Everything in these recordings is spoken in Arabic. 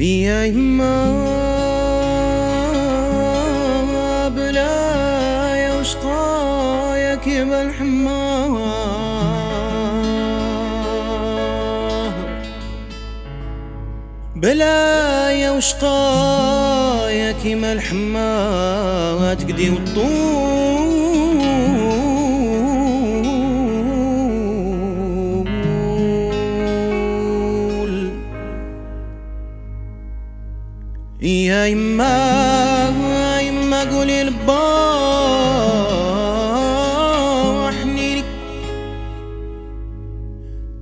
يا يما بلايا وشقايا كيف الحماه بلايا وشقايا كيما الحماه تقدي والطول يا يما يما قولي لبا حنيني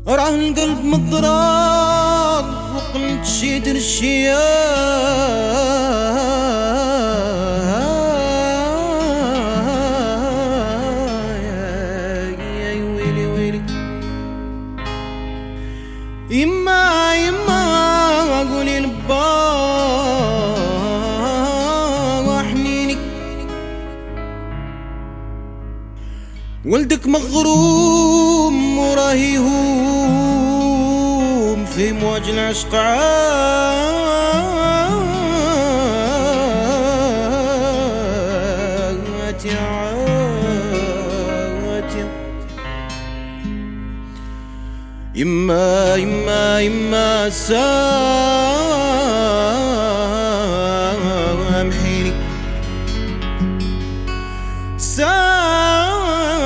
راه القلب مضراب وقلت شي يا ويلي ويلي. يما يما ولدك مغروم وراهي يهوم في مواج العشق عات يا يما يما يما سامحيني.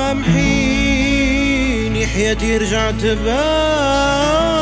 سامحيني حياتي رجعت بالي